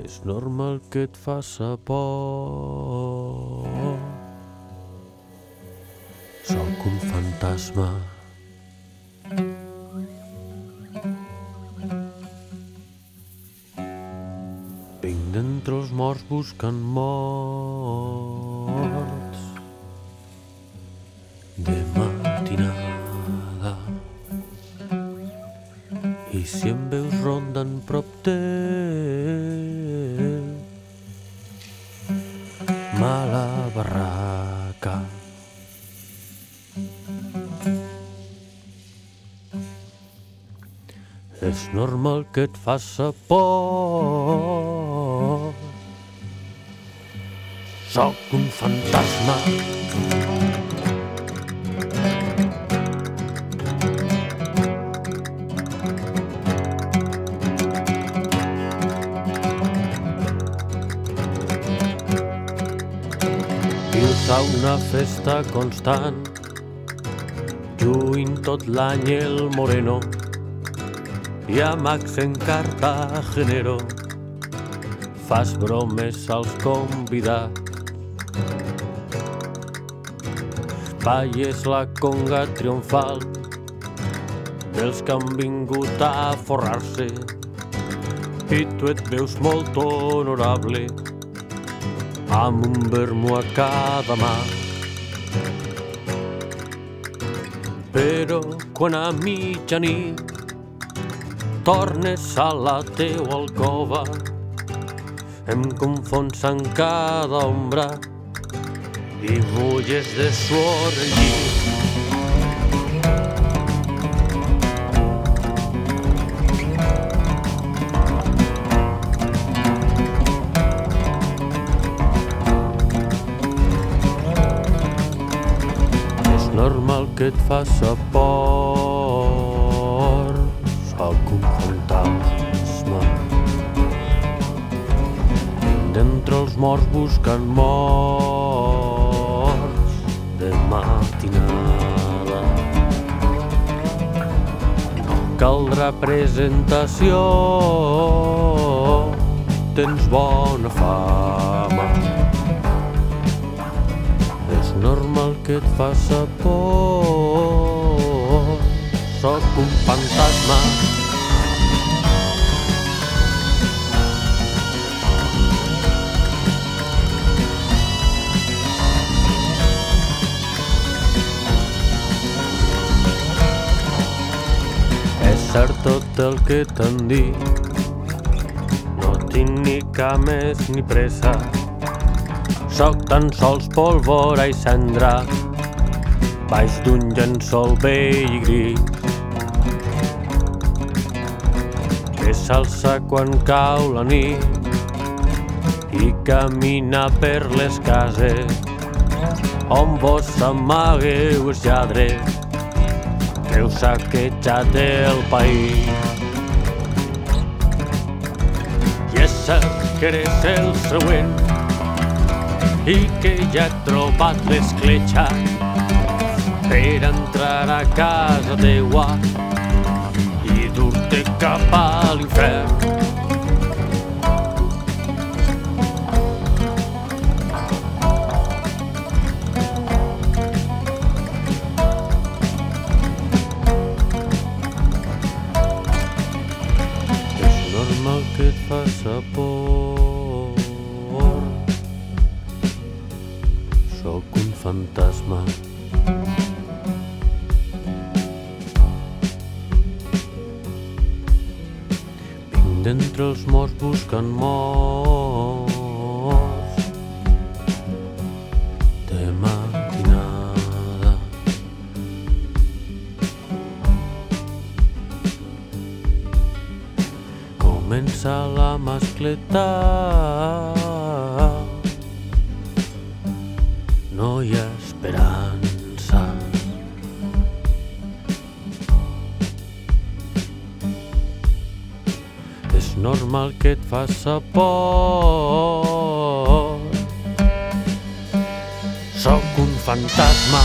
És normal que et faça por. Sóc un fantasma. Vinc d'entre els morts buscant morts. És normal que et faça por. Sóc un fantasma. Vius a una festa constant, lluint tot l'any el moreno, i a Max en Cartagenero fas bromes als convidats. Balles la conga triomfal dels que han vingut a forrar-se i tu et veus molt honorable amb un vermú a cada mà. Però quan a mitjanit tornes a la teua alcova, em confons en cada ombra i mulles de suor llit. És normal que et faça por, D'entre els morts buscant morts de matinada. No caldrà presentació, tens bona fama. És normal que et faça por. Sóc un fantasma. El que t'han dit. No tinc ni cap més ni pressa. Soc tan sols pólvora i cendra baix d'un llençol vell i gris que s'alça quan cau la nit i camina per les cases on vos s'amagueu els lladres que heu saquejat el país. Eres el següent i que ja he trobat l'escletxa per entrar a casa teua i dur-te cap a l'infern. És normal que et faça por. Sóc un fantasma. Vinc d'entre els morts buscant morts Comença la mascleta. No hi ha esperança. És normal que et faça por. Sóc un fantasma